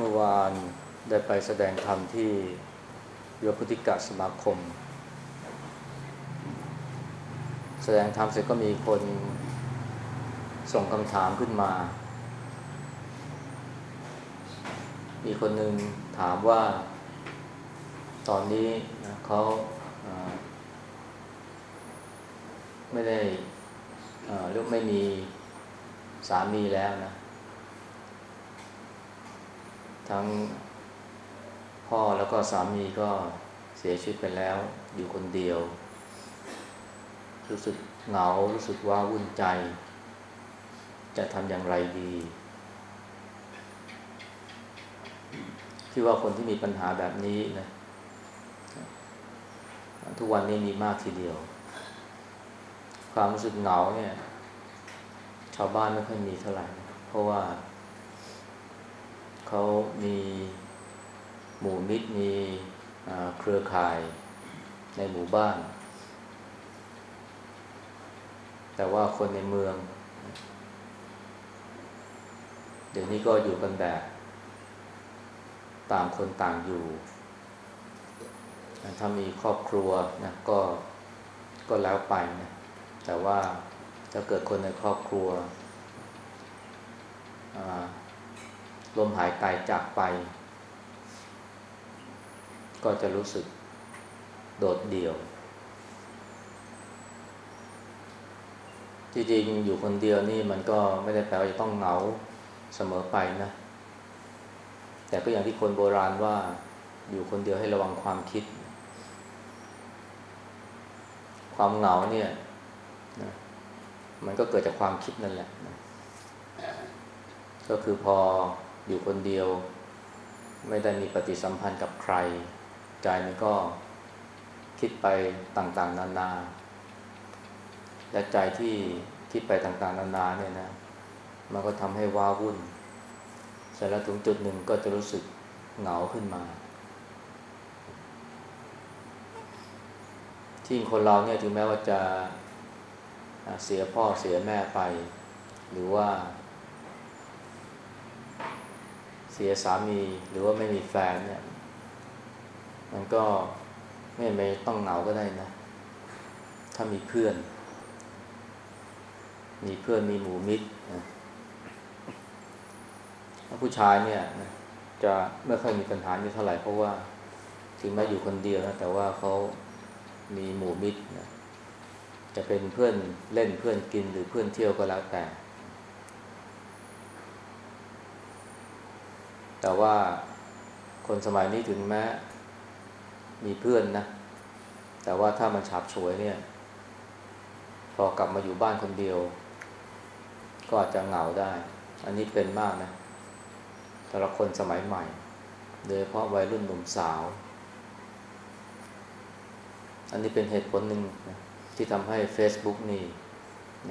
มื่อวานได้ไปแสดงธรรมที่โยพุธิกะสมาคม แสดงธรรมเสร็จก็มีคนส่งคำถามขึ้นมา มีคนหนึ่งถามว่า ตอนนี้นะเขาไม่ได้เรียกไม่มีสามีแล้วนะ ทั้งพ่อแล้วก็สามีก็เสียชีวิตไปแล้ว อยู่คนเดียว รู้สึกเหงา รู้สึกว่าวุ่นใจ จะทำอย่างไรดีคิดว่าคนที่มีปัญหาแบบนี้นะทุกวันนี้มีมากทีเดียว ความรู้สึกเหงาเนี่ย ชาวบ้านไม่ค่อยมีเท่าไหร่ เพราะว่า เขามีหมู่มิตรมีเครือข่ายในหมู่บ้าน แต่ว่าคนในเมือง เดี๋ยวนี้ก็อยู่กันแบบ ต่างคนต่างอยู่ ถ้ามีครอบครัวนะก็ก็แล้วไปนะแต่ว่าถ้าเกิดคนในครอบครัว ลมหายตายจากไป ก็จะรู้สึกโดดเดี่ยว จริงๆอยู่คนเดียวนี่มันก็ไม่ได้แปลว่าจะต้องเหงาเสมอไปนะ แต่ก็อย่างที่คนโบราณว่าอยู่คนเดียวให้ระวังความคิด ความเหงาเนี่ยนะมันก็เกิดจากความคิดนั่นแหละนะก็คือพอ อยู่คนเดียว ไม่ได้มีปฏิสัมพันธ์กับใคร ใจมันก็คิดไปต่างๆ นานา และใจที่คิดไปต่างๆ นานาเนี่ยนะ มันก็ทำให้ว้าวุ่นเสร็จแล้วถึงจุดหนึ่งก็จะรู้สึกเหงาขึ้นมาที่คนเราเนี่ยถึงแม้ว่าจะเสียพ่อเสียแม่ไป หรือว่า เสียสามีหรือว่าไม่มีแฟนเนี่ย มันก็ไม่ไม่ต้องเหงาก็ได้นะ ถ้ามีเพื่อน มีเพื่อนมีหมู่มิตรนะผู้ชายเนี่ยจะไม่ค่อยมีปัญหานี้เท่าไหร่เพราะว่าถึงแม้อยู่คนเดียวนะแต่ว่าเขามีหมู่มิตรนะจะเป็นเพื่อนเล่นเพื่อนกินหรือเพื่อนเที่ยวก็แล้วแต่ แต่ว่าคนสมัยนี้ถึงแม้มีเพื่อนนะ แต่ว่าถ้ามันฉาบฉวยเนี่ย พอกลับมาอยู่บ้านคนเดียว ก็อาจจะเหงาได้ อันนี้เป็นมากนะแต่ละคนสมัยใหม่ โดยเฉพาะวัยรุ่นหนุ่มสาว อันนี้เป็นเหตุผลหนึ่งนะที่ทำให้ Facebook นี่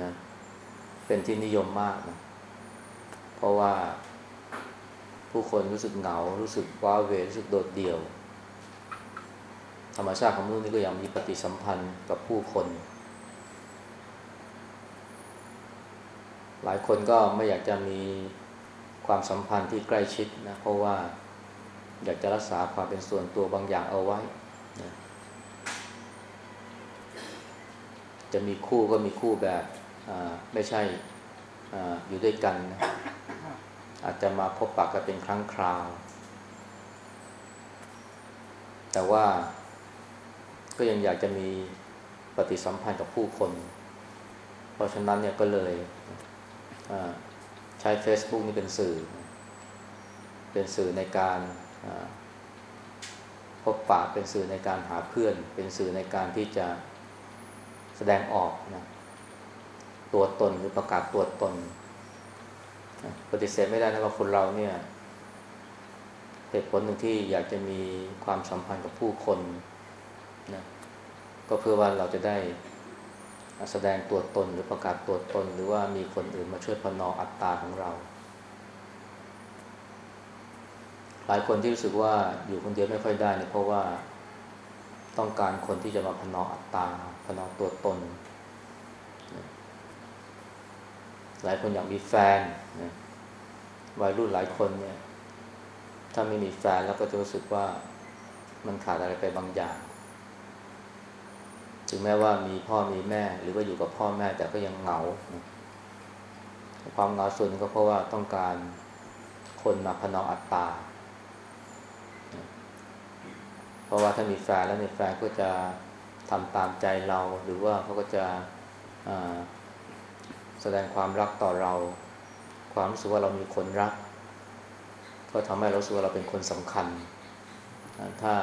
นะเป็นที่นิยมมากนะ เพราะว่า ผู้คนรู้สึกเหงา รู้สึกว้าเวรู้สึกโดดเดี่ยว ธรรมชาติของมนุษย์นี่ก็ยังมีปฏิสัมพันธ์กับผู้คน หลายคนก็ไม่อยากจะมีความสัมพันธ์ที่ใกล้ชิดนะเพราะว่าอยากจะรักษาความเป็นส่วนตัวบางอย่างเอาไว้นะจะมีคู่ก็มีคู่แบบไม่ใช่ออยู่ด้วยกันนะ อาจจะมาพบปะกันเป็นครั้งคราว แต่ว่าก็ยังอยากจะมีปฏิสัมพันธ์กับผู้คน เพราะฉะนั้นเนี่ยก็เลยใช้ Facebook นี่เป็นสื่อ เป็นสื่อในการพบปะเป็นสื่อในการหาเพื่อน เป็นสื่อในการที่จะแสดงออกนะตัวตนหรือประกาศตัวตน ปฏิเสธไม่ได้นะว่าคนเราเนี่ยเหตุผลหนึ่งที่อยากจะมีความสัมพันธ์กับผู้คนนะก็เพื่อว่าเราจะได้แสดงตัวตนหรือประกาศตัวตน หรือว่ามีคนอื่นมาช่วยพนออัตตาของเรา หลายคนที่รู้สึกว่าอยู่คนเดียวไม่ค่อยได้เนี่ยเพราะว่าต้องการคนที่จะมาพนออัตตาพนอตัวตน หลายคนอยากมีแฟน วัยรุ่นหลายคนเนี่ย ถ้าไม่มีแฟนแล้วก็จะรู้สึกว่ามันขาดอะไรไปบางอย่าง ถึงแม้ว่ามีพ่อมีแม่ หรือว่าอยู่กับพ่อแม่แต่ก็ยังเหงา ความเหงาส่วนก็เพราะว่าต้องการคนมาพนออัตตา เพราะว่าถ้ามีแฟนแล้วในแฟนก็จะทำตามใจเรา หรือว่าเขาก็จะแสดงความรักต่อเรา ความรู้สึกว่าเรามีคนรัก ก็ทำให้เราสึกว่าเราเป็นคนสำคัญ ถ้า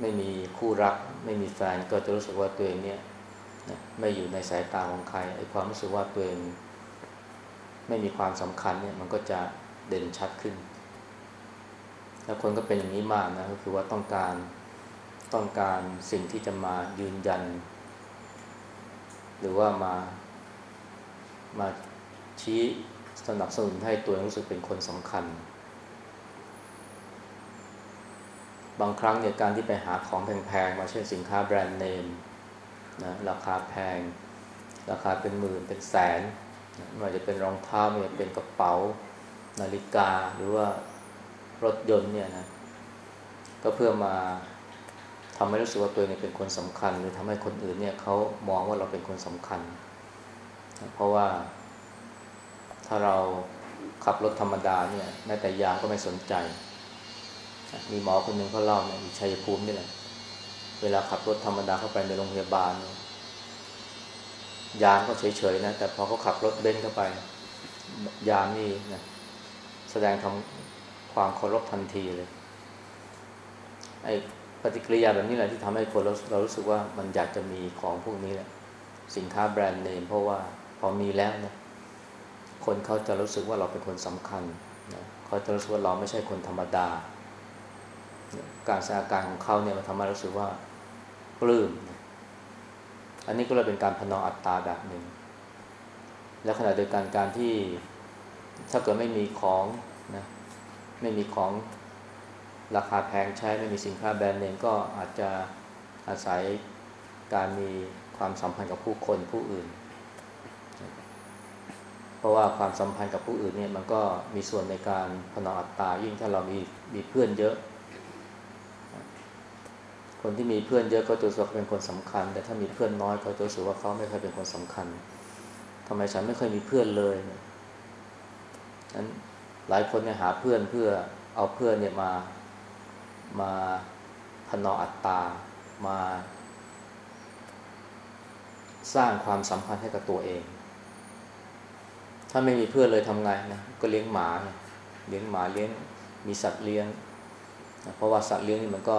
ไม่มีคู่รัก ไม่มีแฟนก็จะรู้สึกว่าตัวเองเนี่ยไม่อยู่ในสายตาของใครไอ้ความรู้สึกว่าตัวเองไม่มีความสำคัญเนี่ยมันก็จะเด่นชัดขึ้น แล้วคนก็เป็นอย่างนี้มากนะก็คือว่าต้องการต้องการสิ่งที่จะมายืนยัน หรือว่ามามาชี้ สนับสนุนให้ตัวรู้สึกเป็นคนสำคัญ บางครั้งเนี่ยการที่ไปหาของแพงๆมาเช่นสินค้าแบรนด์เนมนะราคาแพง ราคาเป็นหมื่นเป็นแสนไม่ว่าจะเป็นรองเท้าไม่ว่าจะเป็นกระเป๋านาฬิกาหรือว่ารถยนต์เนี่ยนะก็เพื่อมาทำให้รู้สึกว่าตัวเองเป็นคนสำคัญ หรือทำให้คนอื่นเนี่ยเขามองว่าเราเป็นคนสำคัญ เพราะว่า ถ้าเราขับรถธรรมดาเนี่ยแม้แต่ยางก็ไม่สนใจ มีหมอคนหนึ่งเขาเล่าเนี่ยชัยภูมินี่แหละ เวลาขับรถธรรมดาเข้าไปในโรงพยาบาล ยามก็เฉยๆนะ แต่พอเขาขับรถเบนซ์เข้าไป ยามนี่นะแสดงทำความเคารพทันทีเลย ไอ้ปฏิกิริยาแบบนี้แหละที่ทำให้คนเราเรารู้สึกว่ามันอยากจะมีของพวกนี้แหละ สินค้าแบรนด์เนมเพราะว่าพอมีแล้วเนี่ย คนเขาจะรู้สึกว่าเราเป็นคนสำคัญนะเขาจะรู้สึกว่าเราไม่ใช่คนธรรมดา การแสดงการของเขาเนี่ยมันทำให้รู้สึกว่าปลื้มอันนี้ก็เลยเป็นการพนองอัตตาแบบหนึ่ง และขณะเดียวกันการที่ถ้าเกิดไม่มีของนะไม่มีของราคาแพงใช้ไม่มีสินค้าแบรนด์เนมก็อาจจะอาศัยการมีความสัมพันธ์กับผู้คนผู้อื่น เพราะว่าความสัมพันธ์กับผู้อื่นเนี่ยมันก็มีส่วนในการพนออัตตายิ่งถ้าเรามีมีเพื่อนเยอะ คนที่มีเพื่อนเยอะก็จะรู้สึกเป็นคนสำคัญ แต่ถ้ามีเพื่อนน้อยก็จะรู้สึกว่าเขาไม่เคยเป็นคนสำคัญทำไมฉันไม่เคยมีเพื่อนเลยนั้นหลายคนเนี่ยหาเพื่อนเพื่อเอาเพื่อนเนี่ยมามาพนออัตตามา สร้างความสัมพันธ์ให้กับตัวเอง ถ้าไม่มีเพื่อนเลยทำไงนะก็เลี้ยงหมาเลี้ยงหมาเลี้ยงมีสัตว์เลี้ยงเพราะว่าสัตว์เลี้ยงนี่มันก็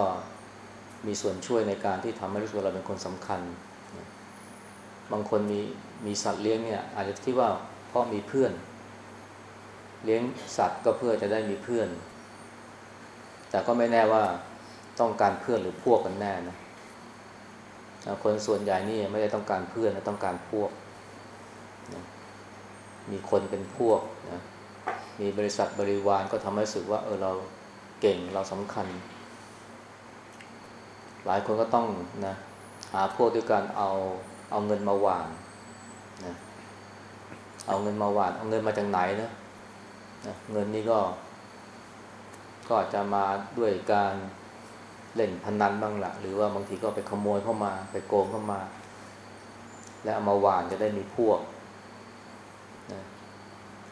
มีส่วนช่วยในการที่ทำให้รู้สึกเราเป็นคนสำคัญบางคนมีมีสัตว์เลี้ยงเนี่ยอาจจะคิดว่าเพราะมีเพื่อน เลี้ยงสัตว์ก็เพื่อจะได้มีเพื่อน แต่ก็ไม่แน่ว่าต้องการเพื่อนหรือพวกกันแน่นะคนส่วนใหญ่นี่ไม่ได้ต้องการเพื่อนนะต้องการพวก มีคนเป็นพวกนะมีบริษัทบริวารก็ทำให้รู้สึกว่า เออเราเก่งเราสำคัญ หลายคนก็ต้องนะหาพวกด้วยการเอาเอาเงินมาหวานนะเอาเงินมาหวาน เอาเงินมาจากไหนนะนะเงินนี่ก็ ก็อาจจะมาด้วยการเล่นพนันบ้างละหรือว่าบางทีก็ไปขโมยเข้ามา ไปโกงเข้ามา แล้วเอามาหวานจะได้มีพวก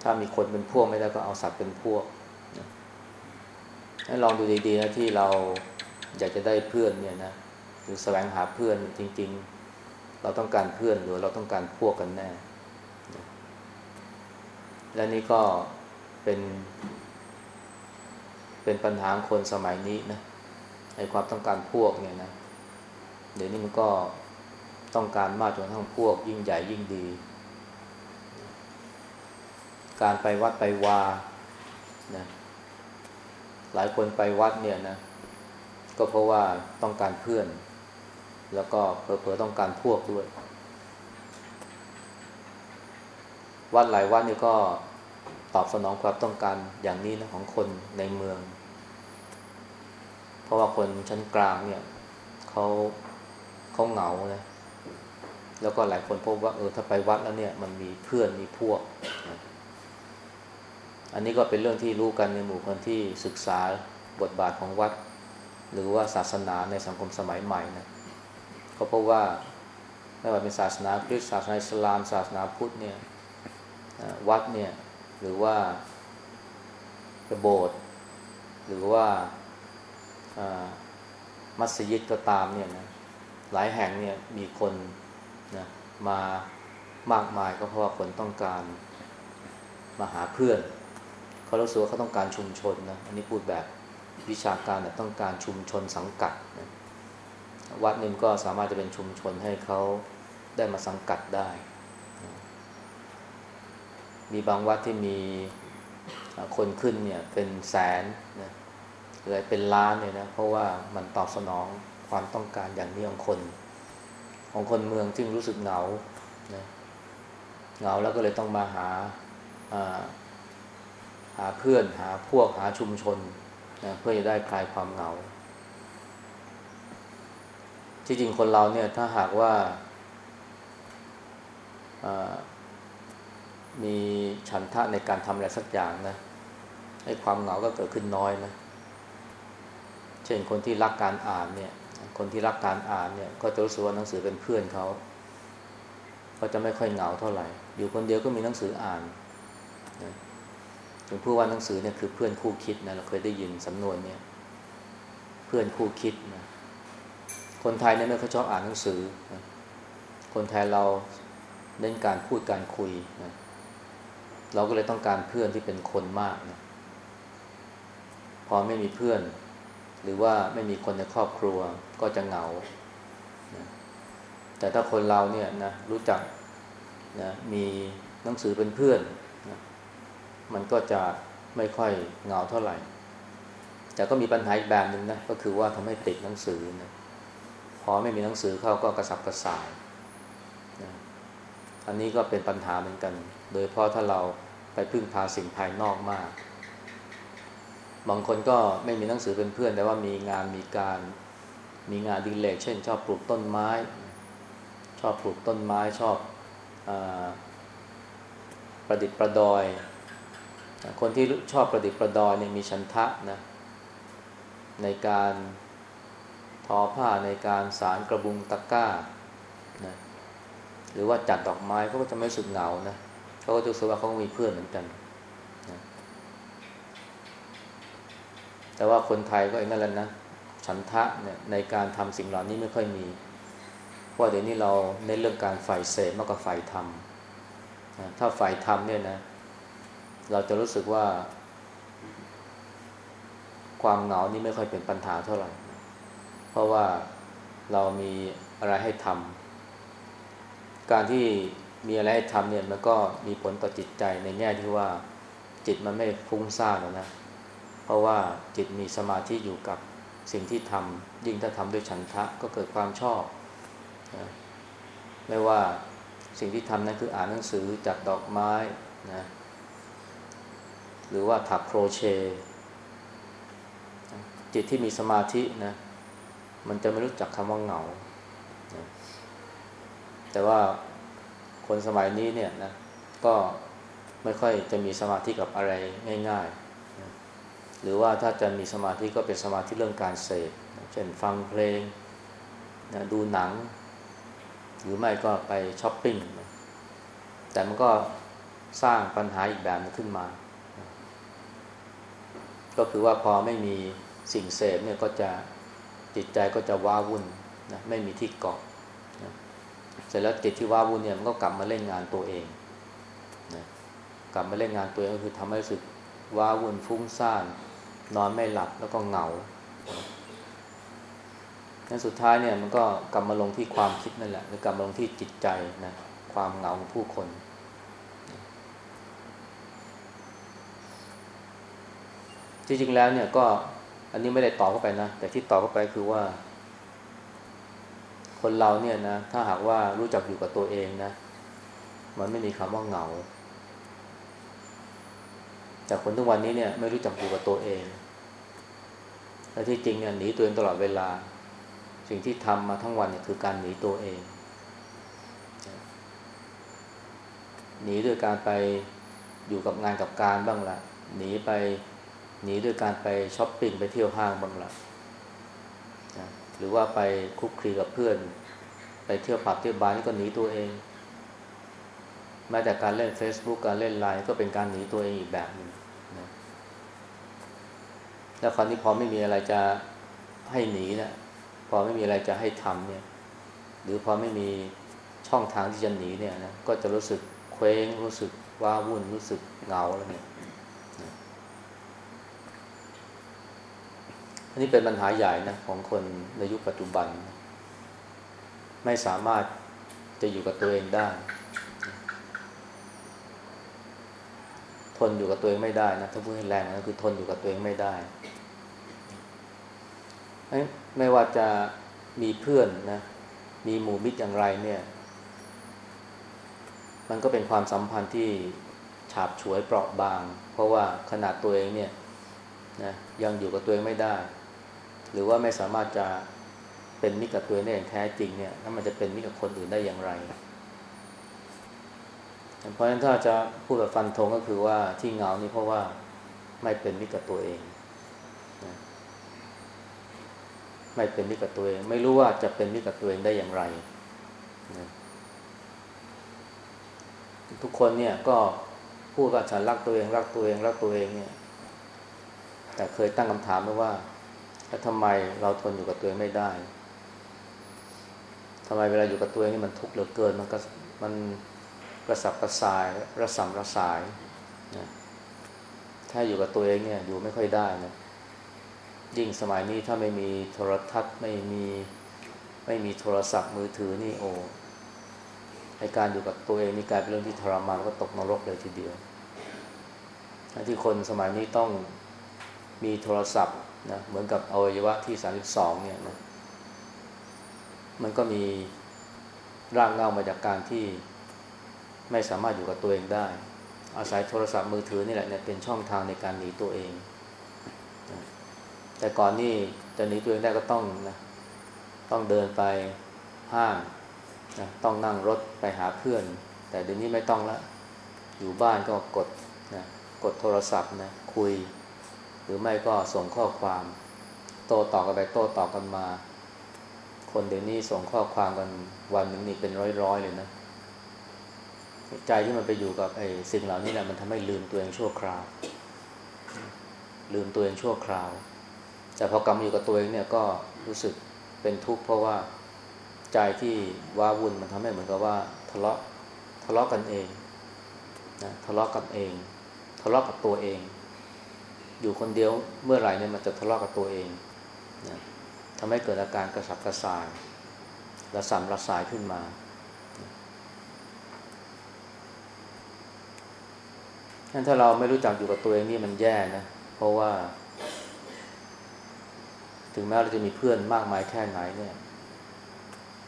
ถ้ามีคนเป็นพวกไม่ได้ก็เอาสัตว์เป็นพวกให้ลองดูดีๆนะที่เราอยากจะได้เพื่อนเนี่ยนะหรือแสวงหาเพื่อนจริง ๆ เราต้องการเพื่อนหรือเราต้องการพวกกันแน่ และนี่ก็เป็น เป็นปัญหาคนสมัยนี้นะไอความต้องการพวกเนี่ยนะ เดี๋ยวนี้มันก็ต้องการมากจนทั้งพวกยิ่งใหญ่ยิ่งดี การไปวัดไปวานะหลายคนไปวัดเนี่ยนะก็เพราะว่าต้องการเพื่อน แล้วก็เผลอๆต้องการพวกด้วย วัดหลายวัดนี่ก็ตอบสนองความต้องการอย่างนี้นะของคนในเมือง เพราะว่าคนชั้นกลางเนี่ยเขาเขาเหงานะแล้วก็หลายคนพบว่าเออถ้าไปวัดแล้วเนี่ย มันมีเพื่อนมีพวกนะ อันนี้ก็เป็นเรื่องที่รู้กันในหมู่คนที่ศึกษาบทบาทของวัด หรือว่าศาสนาในสังคมสมัยใหม่นะก็เพราะว่าไม่ว่าเป็นศาสนาคริสต์ศาสนาอิสลาม ศาสนาพุทธเนี่ยวัดเนี่ยหรือว่าโบสถ์หรือว่ามัสยิดก็ตามเนี่ยนะหลายแห่งเนี่ยมีคนนะมามากมายก็เพราะว่าคนต้องการมาหาเพื่อน เขารู้สึกว่าเขาต้องการชุมชนนะอันนี้พูดแบบวิชาการนะต้องการชุมชนสังกัดนะวัดนึงก็สามารถจะเป็นชุมชนให้เขาได้มาสังกัดได้ มีบางวัดที่มีคนขึ้นเนี่ยเป็นแสนนะหรือเป็นล้านเนี่ยนะเพราะว่ามันตอบสนองความต้องการอย่างนี้ของคน ของคนเมืองที่รู้สึกเหงานะเหงาแล้วก็เลยต้องมาหา หาเพื่อนหาพวกหาชุมชนนะเพื่อจะได้คลายความเหงาที่จริงคนเราเนี่ยถ้าหากว่ามีฉันทะในการทำอะไรสักอย่างนะให้ความเหงาก็เกิดขึ้นน้อยนะ เช่นคนที่รักการอ่านเนี่ย คนที่รักการอ่านเนี่ย ก็จะรู้สึกว่าหนังสือเป็นเพื่อนเขา ก็จะไม่ค่อยเหงาเท่าไหร่ อยู่คนเดียวก็มีหนังสืออ่าน ถึงพูดว่าหนังสือเนี่ยคือเพื่อนคู่คิดนะเราเคยได้ยินสำนวนเนี่ยเพื่อนคู่คิดนะคนไทยเนี่ยไม่ค่อยชอบอ่านหนังสือนะคนไทยเราเน้นการพูดการคุยนะเราก็เลยต้องการเพื่อนที่เป็นคนมากนะพอไม่มีเพื่อน หรือว่าไม่มีคนในครอบครัวก็จะเหงานะแต่ถ้าคนเราเนี่ยนะรู้จักนะมีหนังสือเป็นเพื่อน มันก็จะไม่ค่อยเงาเท่าไหร่ แต่ก็มีปัญหาอีกแบบหนึ่งนะก็คือว่าทำให้ติดหนังสือนะพอไม่มีหนังสือเข้าก็กระสับกระส่ายนะอันนี้ก็เป็นปัญหาเหมือนกัน โดยเพราะถ้าเราไปพึ่งพาสิ่งภายนอกมาก บางคนก็ไม่มีหนังสือเป็นเพื่อน แต่ว่ามีงานมีการมีงานดีเลกเช่น ชอบปลูกต้นไม้ ชอบปลูกต้นไม้ชอบอประดิษฐ์ประดอย คนที่ชอบประดิษฐ์ประดอยเนี่ยมีชันทะนะในการทอผ้าในการสารกระบุงตะกร้านะหรือว่าจัดดอกไม้เขาก็จะไม่สุดเหงานะเขาก็จะรู้สึกว่าเขามีเพื่อนเหมือนกันนะแต่ว่าคนไทยก็เองนั่นแหละนะฉันทะเนี่ยในการทำสิ่งเหล่านี้ไม่ค่อยมี เพราะเดี๋ยวนี้เราในเรื่องการฝ่ายเสพมากกว่าฝ่ายทำนะถ้าฝ่ายทำเนี่ยนะ เราจะรู้สึกว่า ความเหงานี่ไม่ค่อยเป็นปัญหาเท่าไหร่ เพราะว่าเรามีอะไรให้ทำการที่มีอะไรให้ทำเนี่ยมันก็มีผลต่อจิตใจในแง่ที่ว่า จิตมันไม่ฟุ้งซ่านนะ เพราะว่าจิตมีสมาธิอยู่กับสิ่งที่ทำยิ่งถ้าทำด้วยฉันทะก็เกิดความชอบนะไม่ว่าสิ่งที่ทำนั้นคืออ่านหนังสือจัดดอกไม้นะ หรือว่าถักโครเชต์จิตที่มีสมาธินะมันจะไม่รู้จักคำว่าเหงา แต่ว่าคนสมัยนี้เนี่ยนะก็ไม่ค่อยจะมีสมาธิกับอะไรง่ายๆ หรือว่าถ้าจะมีสมาธิก็เป็นสมาธิเรื่องการเสพเช่นฟังเพลงนะดูหนัง หรือไม่ก็ไปช้อปปิ้งนะแต่มันก็สร้างปัญหาอีกแบบนึงขึ้นมา ก็คือว่าพอไม่มีสิ่งเสพเนี่ยก็จะจิตใจก็จะว้าวุ่นนะไม่มีที่เกาะเสร็จแล้วจิตที่ว้าวุ่นเนี่ยมันก็กลับมาเล่นงานตัวเองนะกลับมาเล่นงานตัวเองก็คือทำให้รู้สึกว้าวุ่นฟุ้งซ่าน นอนไม่หลับแล้วก็เหงาในสุดท้ายเนี่ยมันก็กลับมาลงที่ความคิดนั่นแหละหรือกลับมาลงที่จิตใจนะความเหงาของผู้คน จริงๆแล้วเนี่ยก็อันนี้ไม่ได้ตอบเข้าไปนะ แต่ที่ตอบเข้าไปคือว่า คนเราเนี่ยนะ ถ้าหากว่ารู้จักอยู่กับตัวเองนะ มันไม่มีคำว่าเหงา แต่คนทุกวันนี้เนี่ย ไม่รู้จักอยู่กับตัวเอง และที่จริงเนี่ยหนีตัวเองตลอดเวลา สิ่งที่ทำมาทั้งวันเนี่ยคือการหนีตัวเอง หนีด้วยการไปอยู่กับงานกับการบ้างละหนีไป หนีด้วยการไปช้อปปิ้งไปเที่ยวห้างบ้างละนะหรือว่าไปคุกคีกับเพื่อน ไปเที่ยวผับเที่ยวบาร์นี่ก็หนีตัวเอง แม้แต่การเล่น Facebook การเล่นไลน์ก็เป็นการหนีตัวเองอีกแบบหนึ่งนะแล้วคราวนี้พอไม่มีอะไรจะให้หนีนะพอไม่มีอะไรจะให้ทำเนี่ย หรือพอไม่มีช่องทางที่จะหนีเนี่ยนะก็จะรู้สึกเคว้งรู้สึกว้าวุ่นรู้สึกเหงาแล้วเนี่ย อันนี้เป็นปัญหาใหญ่นะของคนในยุคปัจจุบัน ไม่สามารถจะอยู่กับตัวเองได้ ทนอยู่กับตัวเองไม่ได้นะถ้าพูดให้แรงนะคือทนอยู่กับตัวเองไม่ได้ ไม่ว่าจะมีเพื่อนนะ มีหมู่มิตรอย่างไรเนี่ย มันก็เป็นความสัมพันธ์ที่ฉาบฉวยเปราะบาง เพราะว่าขนาดตัวเองเนี่ยนะยังอยู่กับตัวเองไม่ได้ หรือว่าไม่สามารถจะเป็นมิตรกับตัวเองได้อย่างแท้จริงเนี่ยแล้วมันจะเป็นมิตรกับคนอื่นได้อย่างไร เพราะฉะนั้นถ้าจะพูดแบบฟันธงก็คือว่าที่เงานี่เพราะว่าไม่เป็นมิตรกับตัวเองนะไม่เป็นมิตรกับตัวเอง ไม่รู้ว่าจะเป็นมิตรกับตัวเองได้อย่างไรนะทุกคนเนี่ยก็พูดว่าฉันรักตัวเองรักตัวเองรักตัวเองเนี่ย แต่เคยตั้งคำถามไหมว่า แล้วทำไมเราทนอยู่กับตัวเองไม่ได้ทำไมเวลาอยู่กับตัวเองนี่มันทุกข์เหลือเกินมันก็มันกระสับกระส่ายระสำระสายนะถ้าอยู่กับตัวเองเนี่ยอยู่ไม่ค่อยได้นะยิ่งสมัยนี้ถ้าไม่มีโทรทัศน์ไม่มีไม่มีโทรศัพท์มือถือนี่โอ้ในการอยู่กับตัวเองนี่กลายเป็นเรื่องที่ทรมานก็ตกนรกเลยทีเดียวที่คนสมัยนี้ต้องมีโทรศัพท์ นะเหมือนกับอวัยวะที่สามสิบองเนี่ยนะมันก็มีร่างเงามาจากการที่ไม่สามารถอยู่กับตัวเองได้ อาศัยโทรศัพท์มือถือนี่แหละเนี่ยเป็นช่องทางในการหนีตัวเอง แต่ก่อนนี่จะหนีตัวเองได้ก็ต้องนะต้องเดินไปห้างนะต้องนั่งรถไปหาเพื่อน แต่เดี๋ยวนี้ไม่ต้องละ อยู่บ้านก็กดนะกดโทรศัพท์นะคุย รือไม่ก็ส่งข้อความ โต้ตอบกันไปโต้ตอบกันมา คนเดี๋ยวนี้ส่งข้อความกันวันหนึ่งนี่เป็นร้อยๆเลยนะ ใจที่มันไปอยู่กับไอ้สิ่งเหล่านี้แหละมันทำให้ลืมตัวเองชั่วคราว ลืมตัวเองชั่วคราว แต่พอกลับมาอยู่กับตัวเองเนี่ยก็รู้สึกเป็นทุกข์เพราะว่าใจที่ว้าวุ่นมันทำให้เหมือนกับว่าทะเลาะทะเลาะกันเองนะทะเลาะกันเอง ทะเลาะกับตัวเอง อยู่คนเดียวเมื่อไหร่เนี่ยมันจะทะเลาะกับตัวเองนะทำให้เกิดอาการกระสับกระส่ายระสำระสายขึ้นมางั้นถ้าเราไม่รู้จักอยู่กับตัวเองนี่มันแย่นะ เพราะว่า ถึงแม้เราจะมีเพื่อนมากมายแค่ไหนเนี่ย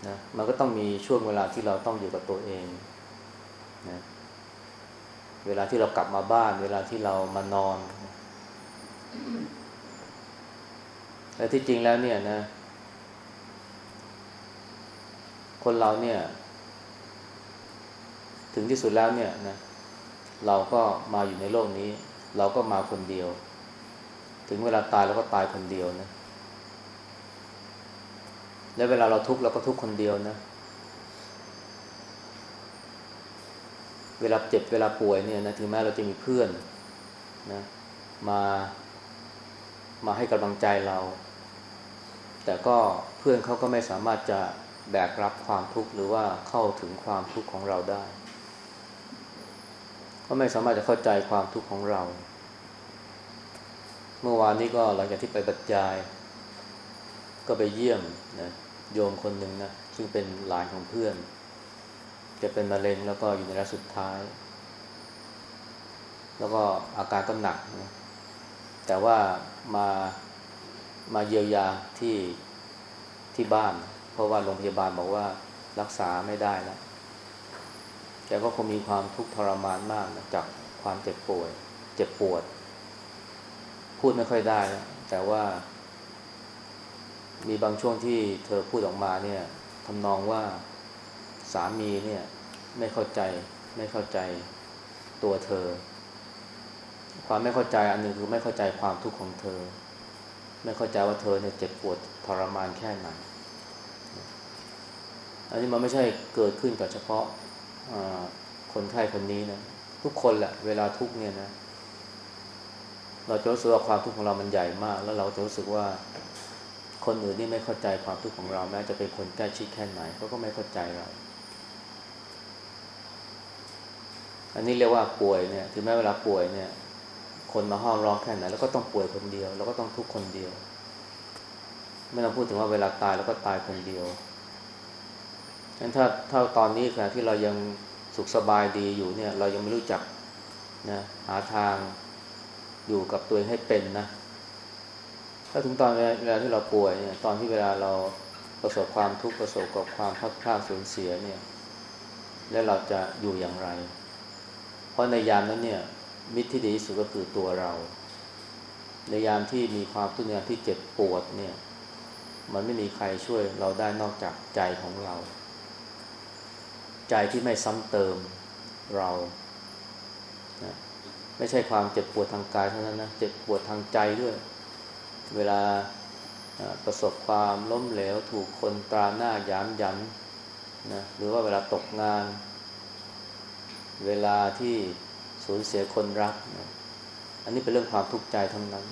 นะมันก็ต้องมีช่วงเวลาที่เราต้องอยู่กับตัวเองนะเวลาที่เรากลับมาบ้าน เวลาที่เรามานอน แต่ที่จริงแล้วเนี่ยนะ คนเราเนี่ย ถึงที่สุดแล้วเนี่ยนะ เราก็มาอยู่ในโลกนี้ เราก็มาคนเดียว ถึงเวลาตายเราก็ตายคนเดียวนะและเวลาเราทุกข์เราก็ทุกข์คนเดียวนะ เวลาเจ็บเวลาป่วยเนี่ยนะถึงแม้เราจะมีเพื่อนนะ มา มาให้กำลังใจเรา แต่ก็เพื่อนเขาก็ไม่สามารถจะแบกรับความทุกข์หรือว่าเข้าถึงความทุกข์ของเราได้ ก็ไม่สามารถจะเข้าใจความทุกข์ของเรา เมื่อวานนี้ก็หลังจากที่ไปบรรยาย ก็ไปเยี่ยมนะโยมคนหนึ่งนะซึ่งเป็นหลานของเพื่อน จะเป็นมะเร็งแล้วก็อยู่ในระยะสุดท้าย แล้วก็อาการก็หนักนะแต่ว่า มามาเยียวยาที่ที่บ้าน เพราะว่าโรงพยาบาลบอกว่ารักษาไม่ได้แล้วแต่ก็คงมีความทุกข์ทรมานมากนะจากความเจ็บป่วย เจ็บปวด พูดไม่ค่อยได้นะแต่ว่า มีบางช่วงที่เธอพูดออกมาเนี่ยทำนองว่าสามีเนี่ย ไม่เข้าใจ ไม่เข้าใจตัวเธอ ความไม่เข้าใจอันหนึ่งคือไม่เข้าใจความทุกข์ของเธอ ไม่เข้าใจว่าเธอเนี่ยเจ็บปวดทรมานแค่ไหนอันนี้มันไม่ใช่เกิดขึ้นกับเฉพาะคนไข้คนนี้นะทุกคนแหละเวลาทุกเนี่ยนะ เราจะรู้สึกว่าความทุกข์ของเรามันใหญ่มาก แล้วเราจะรู้สึกว่าคนอื่นนี่ไม่เข้าใจความทุกข์ของเราแม้จะเป็นคนใกล้ชิดแค่ไหนเขาก็ไม่เข้าใจเรา อันนี้เรียกว่าป่วยเนี่ยถึงแม้เวลาป่วยเนี่ย คนมาห้อมร้องแค่ไหนแล้วก็ต้องป่วยคนเดียว แล้วก็ต้องทุกคนเดียว ไม่ต้องพูดถึงว่าเวลาตายแล้วก็ตายคนเดียวงั้นถ้าถ้าตอนนี้ขณะที่เรายังสุขสบายดีอยู่เนี่ย เรายังไม่รู้จักนะหาทางอยู่กับตัวเองให้เป็นนะถ้าถึงตอนเวลาที่เราป่วยเนี่ยตอนที่เวลาเราประสบความทุกข์ประสบกับความพัดพลาดสูญเสียเนี่ย แล้วเราจะอยู่อย่างไร เพราะในยามนั้นเนี่ย มิตรที่ดีที่สุดก็คือตัวเรา ในยามที่มีความทุกข์ในยามที่เจ็บปวดเนี่ย มันไม่มีใครช่วยเราได้นอกจากใจของเรา ใจที่ไม่ซ้ำเติมเรานะไม่ใช่ความเจ็บปวดทางกายเท่านั้นนะเจ็บปวดทางใจด้วย เวลาประสบความล้มเหลวถูกคนตราหน้าย้ำยันนะหรือว่าเวลาตกงาน เวลาที่ สูญเสียคนรักนะอันนี้เป็นเรื่องความทุกข์ใจทั้งนั้น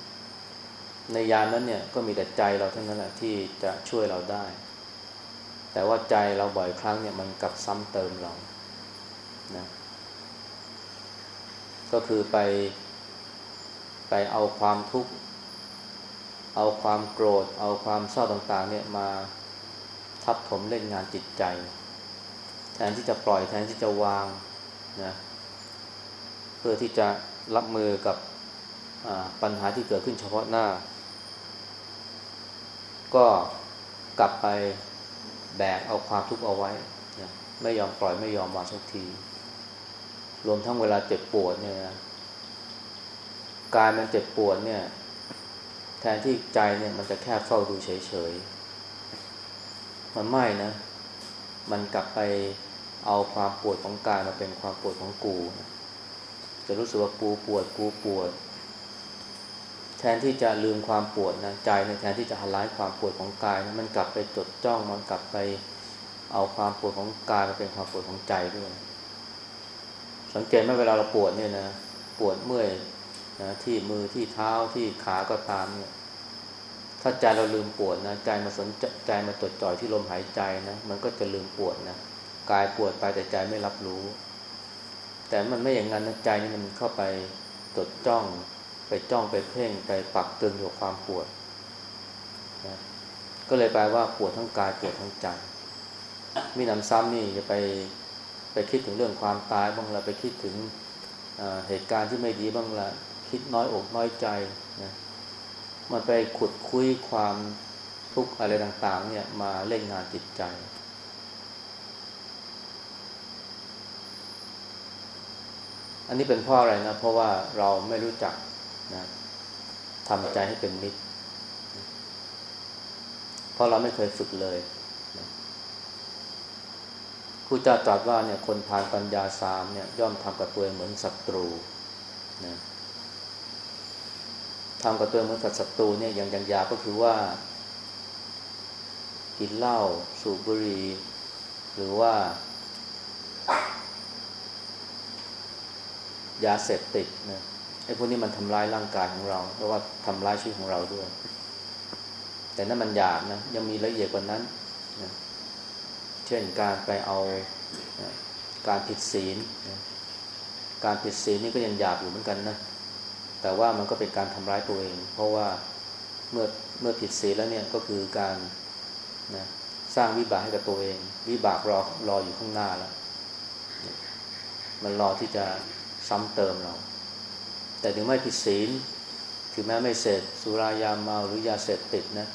ในยามนั้นเนี่ยก็มีแต่ใจเราเท่านั้นแหละที่จะช่วยเราได้ แต่ว่าใจเราบ่อยครั้งเนี่ยมันกลับซ้ำเติมเรานะก็คือไปไปเอาความทุกข์ เอาความโกรธ เอาความเศร้าต่างๆ เนี่ยมาทับถมเล่นงานจิตใจ แทนที่จะปล่อยแทนที่จะวางนะ เพื่อที่จะรับมือกับปัญหาที่เกิดขึ้นเฉพาะหน้า ก็กลับไปแบกเอาความทุกข์เอาไว้นะไม่ยอมปล่อยไม่ยอมวางสักที รวมทั้งเวลาเจ็บปวดเนี่ยนะกายมันเจ็บปวดเนี่ยแทนที่ใจเนี่ยมันจะแค่เฝ้าดูเฉยๆ มันไม่นะ มันกลับไปเอาความปวดของกายมาเป็นความปวดของกู จะรู้สึกว่ากูปวดกูปวด แทนที่จะลืมความปวดนะใจในแทนที่จะหล้ายความปวดของกายนะมันกลับไปจดจ้องมันกลับไปเอาความปวดของกายมาเป็นความปวดของใจด้วย สังเกตไหมเวลาเราปวดเนี่ยนะปวดเมื่อยนะที่มือที่เท้าที่ขาก็ตามเนี่ยถ้าใจเราลืมปวดนะใจมาสนใจมาจดจ่อยที่ลมหายใจนะมันก็จะลืมปวดนะกายปวดไปแต่ใจไม่รับรู้ แต่มันไม่อย่างนั้นนะใจนี่มันเข้าไปจดจ้อง ไปจ้องไปเพ่งไปปักตึงอยู่ความปวดนะก็เลยแปลว่าปวดทั้งกายปวดทั้งใจมีนำซ้ำนี่จะไปไปคิดถึงเรื่องความตายบ้างละไปคิดถึงเหตุการณ์ที่ไม่ดีบ้างละคิดน้อยอกน้อยใจนะมันไปขุดคุยความทุกข์อะไรต่าง ๆ เนี่ยมาเล่นงานจิตใจ อันนี้เป็นเพราะอะไรนะ เพราะว่าเราไม่รู้จักนะทำใจให้เป็นมิตร เพราะเราไม่เคยฝึกเลยครูจ้าตรัสว่าเนี่ยคนผ่านปัญญาสามเนี่ยย่อมทำกับตัวเองเหมือนศัตรูนะทำกับตัวเหมือนกับศัตรูเนี่ยอย่างอย่างยาก็คือว่า กินเหล้าสูบบุหรี่หรือว่า ยาเสพติดนะไอ้พวกนี้มันทำลายร่างกายของเราเพราะว่าทำลายชีวิตของเราด้วย แต่นั่นมันหยาบนะยังมีละเอียดกว่านั้นนะเช่นการไปเอาการผิดศีลการผิดศีลนี่ก็ยังหยาบอยู่เหมือนกันนะแต่ว่ามันก็เป็นการทำร้ายตัวเอง เพราะว่าเมื่อเมื่อผิดศีลแล้วเนี่ยก็คือการนะสร้างวิบากให้กับตัวเอง วิบากรอรออยู่ข้างหน้าแล้ว มันรอที่จะ ซ้ำเติมเรา แต่ถึงไม่ผิดศีลถึงแม้ไม่เสพสุรายาเมาหรือยาเสพติดนะ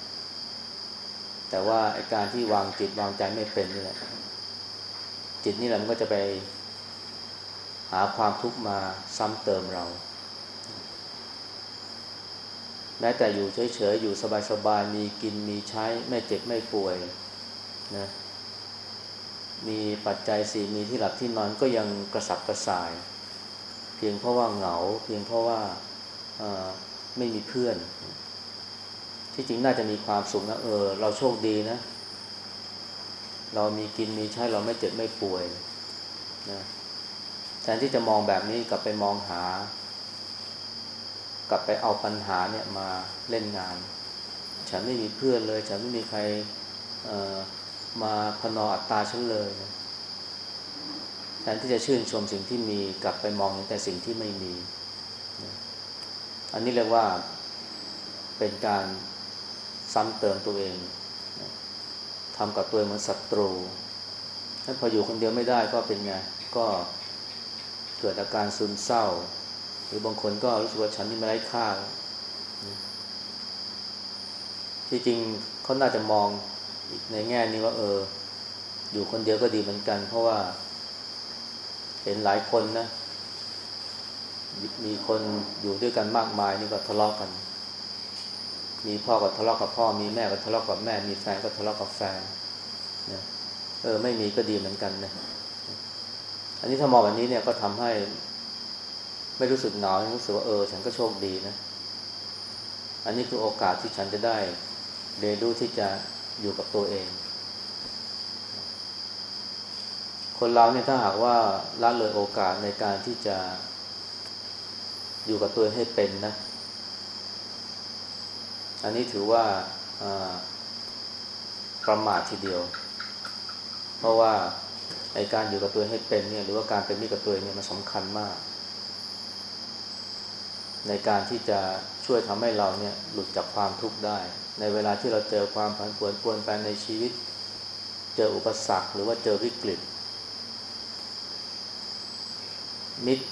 แต่ว่าไอการที่วางจิตวางใจไม่เป็นนี่แหละจิตนี่แหละมันก็จะไปหาความทุกข์มาซ้ำเติมเรา แม้แต่อยู่เฉยๆอยู่สบายๆมีกินมีใช้ไม่เจ็บไม่ป่วยนะมีปัจจัยสี่มีที่หลับที่นอนก็ยังกระสับกระส่าย เพียงเพราะว่าเหงา เพียงเพราะว่าไม่มีเพื่อน ที่จริงน่าจะมีความสุขนะเออ เราโชคดีนะ เรามีกินมีใช้เราไม่เจ็บไม่ป่วยนะแทนที่จะมองแบบนี้กลับไปมองหา กลับไปเอาปัญหาเนี่ยมาเล่นงาน ฉันไม่มีเพื่อนเลย ฉันไม่มีใครมาพนออัตตาฉันเลยนะ ทนที่จะชื่นชมสิ่งที่มีกลับไปมองแต่สิ่งที่ไม่มี อันนี้เรียกว่าเป็นการซ้ำเติมตัวเองทำกับตัวเองเหมือนศัตรู ถ้าพออยู่คนเดียวไม่ได้ก็เป็นไง ก็เกิดอาการซึมเศร้า หรือบางคนก็รู้สึกว่าฉันนี่ไม่ไร้ค่า ที่จริงเขาน่าจะมองในแง่นี้ว่าเออ อยู่คนเดียวก็ดีเหมือนกัน เพราะว่า เห็นหลายคนนะ มีคนอยู่ด้วยกันมากมายนี่ก็ทะเลาะกกัน มีพ่อก็ทะเลาะกกับพ่อ มีแม่ก็ทะเลาะกกับแม่ มีแฟนก็ทะเลาะกกับแฟนนะเออไม่มีก็ดีเหมือนกันนะ อันนี้ถ้ามองแบบนี้เนี่ยก็ทำให้ ไม่รู้สึกเหงารู้สึกว่าเออ ฉันก็โชคดีนะ อันนี้คือโอกาสที่ฉันจะได้เรียนรู้ที่จะอยู่กับตัวเอง คนเราเนี่ยถ้าหากว่าละเลยโอกาสในการที่จะอยู่กับตัวให้เป็นนะ อันนี้ถือว่าประมาททีเดียว เพราะว่าในการอยู่กับตัวให้เป็นเนี่ยหรือว่าการเป็นมิตรกับตัวเนี่ยมันสำคัญมาก ในการที่จะช่วยทำให้เราเนี่ยหลุดจากความทุกข์ได้ ในเวลาที่เราเจอความผันผวนปวนแปรในชีวิต เจออุปสรรคหรือว่าเจอวิกฤต มิตร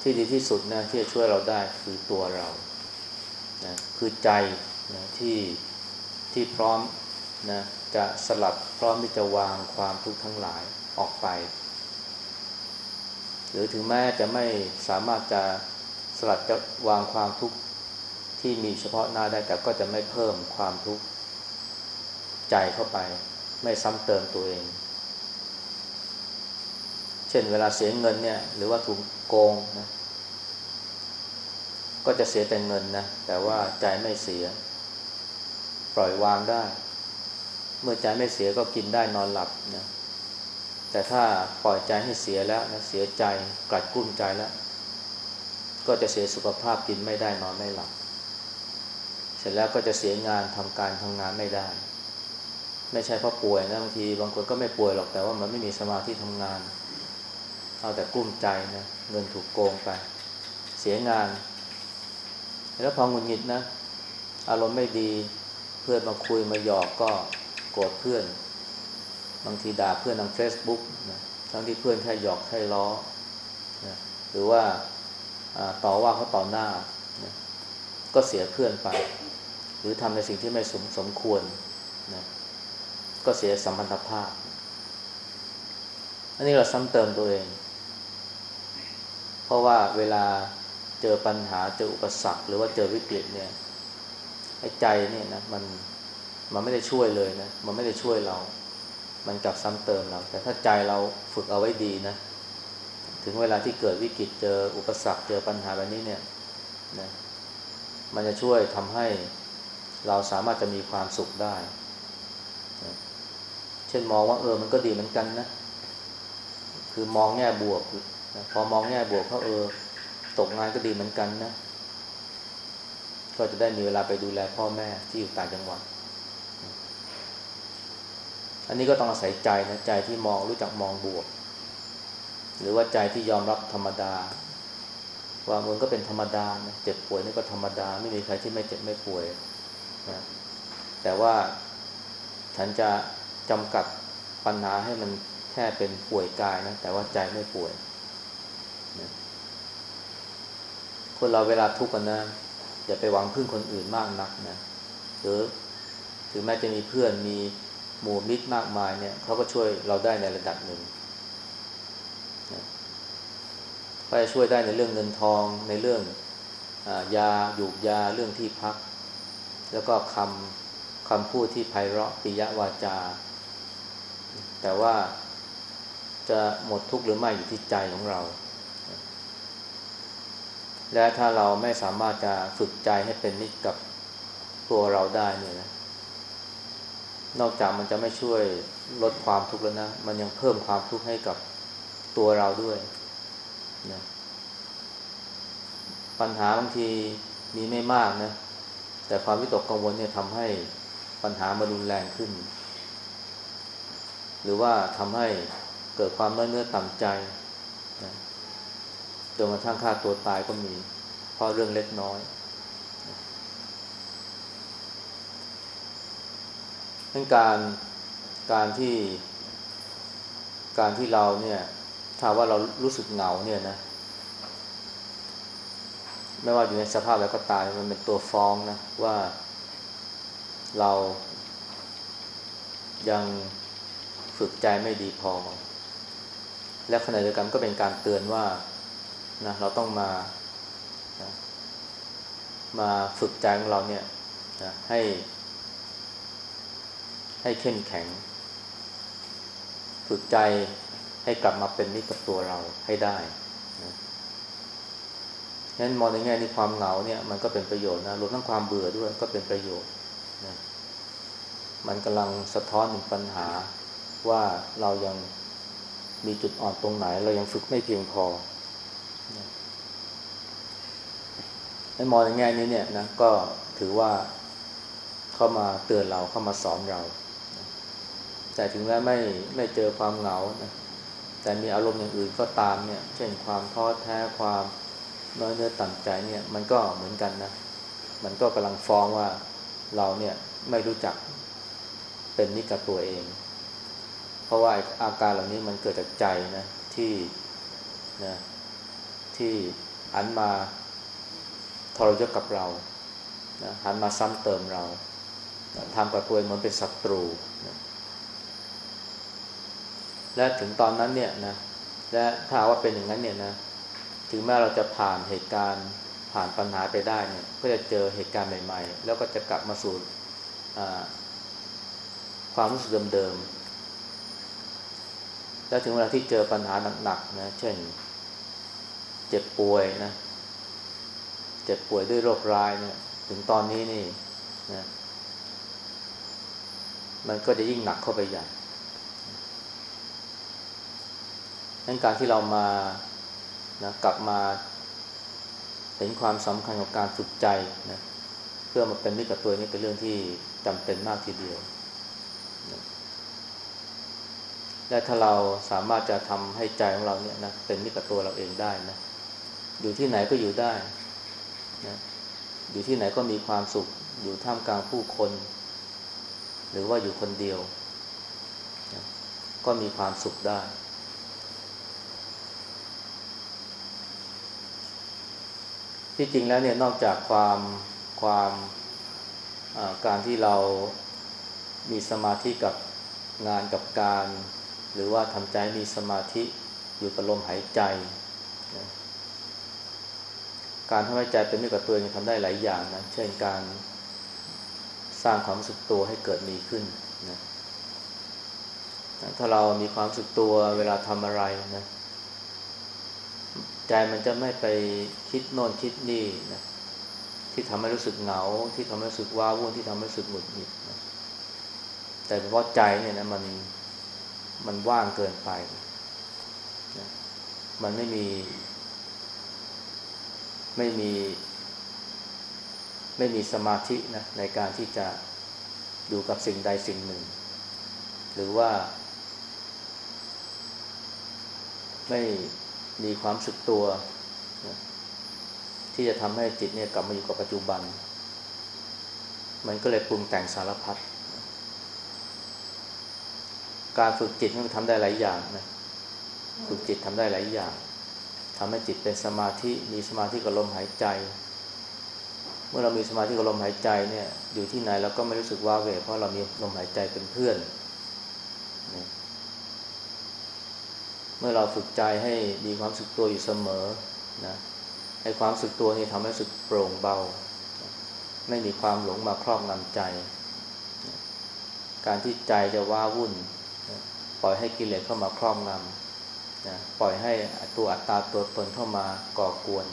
ที่ดีที่สุดนะที่จะช่วยเราได้คือตัวเรานะคือใจนะที่ที่พร้อมนะจะสลับพร้อมที่จะวางความทุกข์ทั้งหลายออกไป หรือถึงแม้จะไม่สามารถจะสลัดจะวางความทุกข์ที่มีเฉพาะหน้าได้แต่ก็จะไม่เพิ่มความทุกข์ใจเข้าไป ไม่ซ้ำเติมตัวเอง เช่นเวลาเสียเงินเนี่ย หรือว่าถูกโกงนะก็จะเสียแต่เงินนะ แต่ว่าใจไม่เสีย ปล่อยวางได้ เมื่อใจไม่เสียก็กินได้นอนหลับนะแต่ถ้าปล่อยใจให้เสียแล้วนะเสียใจกลัดกุ้มใจแล้ว ก็จะเสียสุขภาพกินไม่ได้นอนไม่หลับ เสร็จแล้วก็จะเสียงานทำการทำงานไม่ได้ ไม่ใช่เพราะป่วยนะบางทีบางคนก็ไม่ป่วยหรอกแต่ว่ามันไม่มีสมาธิทำงาน เอาแต่กุ้มใจนะเงินถูกโกงไป เสียงาน แล้วพอหงุดหงิดนะ อารมณ์ไม่ดีเพื่อนมาคุยมาหยอกก็โกรธเพื่อน บางทีด่าเพื่อนทางเฟซบุ๊กนะทั้งที่เพื่อนแค่หยอกแค่ล้อนะหรือว่าต่อว่าเขาต่อหน้านะก็เสียเพื่อนไป หรือทำในสิ่งที่ไม่สมสมควรนะก็เสียสัมพันธภาพ อันนี้เราซ้ำเติมตัวเอง เพราะว่าเวลาเจอปัญหาเจออุปสรรค หรือว่าเจอวิกฤตเนี่ยใจเนี่ยนะมันมันไม่ได้ช่วยเลยนะมันไม่ได้ช่วยเรา มันกลับซ้ำเติมเรา แต่ถ้าใจเราฝึกเอาไว้ดีนะ ถึงเวลาที่เกิดวิกฤตเจออุปสรรคเจอปัญหาแบบนี้เนี่ยนะมันจะช่วยทำให้เราสามารถจะมีความสุขได้นะเช่นมองว่าเออมันก็ดีเหมือนกันนะ คือมองแง่บวก พอมองแง่บวกเขาเออ ตกงานก็ดีเหมือนกันนะ ก็จะได้มีเวลาไปดูแลพ่อแม่ที่อยู่ต่างจังหวัด อันนี้ก็ต้องอาศัยใจนะใจที่มองรู้จักมองบวก หรือว่าใจที่ยอมรับธรรมดา ว่ามันก็เป็นธรรมดานะเจ็บป่วยนี่ก็ธรรมดา ไม่มีใครที่ไม่เจ็บไม่ป่วยนะแต่ว่าฉันจะจำกัดปัญหาให้มันแค่เป็นป่วยกายนะ แต่ว่าใจไม่ป่วย คนเราเวลาทุกข์กันนะอย่าไปหวังพึ่งคนอื่นมากนักนะหรือถึงแม้จะมีเพื่อนมีหมู่มิตรมากมายเนี่ยเขาก็ช่วยเราได้ในระดับหนึ่งเขาจะช่วยได้ในเรื่องเงินทองในเรื่องอยาหยูกยาเรื่องที่พัก แล้วก็คำคำพูดที่ไพเราะปิยวาจา แต่ว่าจะหมดทุกข์หรือไม่อยู่ที่ใจของเรา และถ้าเราไม่สามารถจะฝึกใจให้เป็นนิจกับตัวเราได้เนี่ยนะนอกจากมันจะไม่ช่วยลดความทุกข์แล้วนะ มันยังเพิ่มความทุกข์ให้กับตัวเราด้วยนะปัญหาบางทีมีไม่มากนะ แต่ความวิตกกังวลเนี่ยทำให้ปัญหามารุนแรงขึ้น หรือว่าทำให้เกิดความน้อเนื้อต่ำใจนะจ นกระทั่งฆ่าตัวตายก็มี เพราะเรื่องเล็กน้อยดังการการที่การที่เราเนี่ยถ้าว่าเรารู้สึกเหงาเนี่ยนะ ไม่ว่าอยู่ในสภาพแล้วก็ตายมันเป็นตัวฟ้องนะว่าเรายังฝึกใจไม่ดีพอ และขณะเดียวกันก็เป็นการเตือนว่า นะเราต้องมานะมาฝึกใจของเราเนี่ยนะให้ ให้เข้มแข็ง ฝึกใจให้กลับมาเป็นนิจกับตัวเราให้ได้นะนั้นมองในแง่นี้ความเหงาเนี่ยมันก็เป็นประโยชน์นะรวมทั้งความเบื่อด้วยก็เป็นประโยชน์นะมันกำลังสะท้อนถึงปัญหาว่าเรายังมีจุดอ่อนตรงไหน เรายังฝึกไม่เพียงพอ นั้นมองในแง่นี้เนี่ยนะก็ถือว่าเข้ามาเตือนเราเข้ามาสอนเรา แต่ถึงแม้ไม่ไม่เจอความเหงานะแต่มีอารมณ์อย่างอื่นก็ตามเนี่ย เช่นความท้อแท้ความน้อยเนื้อต่ำใจเนี่ยมันก็เหมือนกันนะ มันก็กำลังฟ้องว่าเราเนี่ยไม่รู้จักเป็นนิกับตัวเอง เพราะว่าอาการเหล่านี้มันเกิดจากใจนะที่นะ ที่หันมาทรยศกับเรานะหันมาซ้ำเติมเราทำกับตัวเองเหมือนเป็นศัตรูนะและถึงตอนนั้นเนี่ยนะและถ้าว่าเป็นอย่างนั้นเนี่ยนะถึงแม้เราจะผ่านเหตุการณ์ผ่านปัญหาไปได้เนี่ยก็จะเจอเหตุการณ์ใหม่ ๆ แล้วก็จะกลับมาสู่ความรู้สึกเดิมๆแล้วถึงเวลาที่เจอปัญหาหนักๆนะเช่น เจ็บป่วยนะ เจ็บป่วยด้วยโรคร้ายเนี่ย ถึงตอนนี้นี่นะมันก็จะยิ่งหนักเข้าไปใหญ่นั้นการที่เรามานะกลับมาเห็นความสำคัญของการฝึกใจนะเพื่อมาเป็นมิตรกับตัวนี้เป็นเรื่องที่จำเป็นมากทีเดียวนะและถ้าเราสามารถจะทำให้ใจของเราเนี่ยนะเป็นมิตรกับตัวเราเองได้นะ อยู่ที่ไหนก็อยู่ได้นะอยู่ที่ไหนก็มีความสุข อยู่ท่ามกลางผู้คน หรือว่าอยู่คนเดียวนะก็มีความสุขได้ ที่จริงแล้วเนี่ยนอกจากความความการที่เรามีสมาธิกับงานกับการ หรือว่าทำใจมีสมาธิอยู่กับลมหายใจนะ การทำให้ใจเป็นมิตรกับตัวเองทำได้หลายอย่างนะ เช่นการสร้างความสึกตัวให้เกิดมีขึ้นนะถ้าเรามีความสึกตัวเวลาทำอะไรนะใจมันจะไม่ไปคิดโน่นคิดนี่นะที่ทำให้รู้สึกเหงา ที่ทำให้รู้สึกว้าวุ่นที่ทำให้รู้สึกหงุดหงิดนะแต่เพราะใจเนี่ยนะมันมันว่างเกินไปนะมันไม่มี ไม่มี ไม่มีสมาธินะในการที่จะอยู่กับสิ่งใดสิ่งหนึ่ง หรือว่า ไม่มีความสึกตัวนะที่จะทำให้จิตเนี่ยกลับมาอยู่กับปัจจุบัน มันก็เลยปรุงแต่งสารพัดการฝึกจิตมันทำได้หลายอย่างนะฝึกจิตทำได้หลายอย่าง ทำให้จิตเป็นสมาธิมีสมาธิกับลมหายใจ เมื่อเรามีสมาธิกับลมหายใจเนี่ยอยู่ที่ไหนเราก็ไม่รู้สึกว่าเวเพราะเรามีลมหายใจเป็นเพื่อน เมื่อเราฝึกใจให้มีความสึกตัวอยู่เสมอนะให้ความสึกตัวนี้ทำให้สึกโปร่งเบา ไม่มีความหลงมาครอบงำใจ การที่ใจจะว้าวุ่น ปล่อยให้กิเลสเข้ามาครอบงำ นะปล่อยให้ตัวอัตตาตัวตนเข้ามาก่อกวน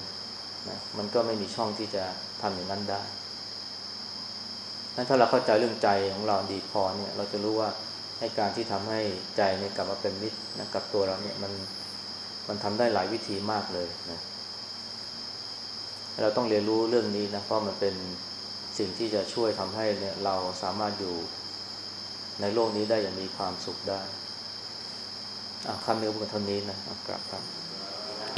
นะมันก็ไม่มีช่องที่จะทำอย่างนั้นได้ถ้าเราเข้าใจเรื่องใจของเราดีพอเนี่ย เราจะรู้ว่าให้การที่ทำให้ใจเนี่ยกลับมาเป็นมิตรนะกับตัวเราเนี่ยมันมันทำได้หลายวิธีมากเลยนะเราต้องเรียนรู้เรื่องนี้นะเพราะมันเป็นสิ่งที่จะช่วยทำให้เนี่ยเราสามารถอยู่ในโลกนี้ได้อย่างมีความสุขได้ คำนี้ก็เป็นเท่านี้นะกลับครับ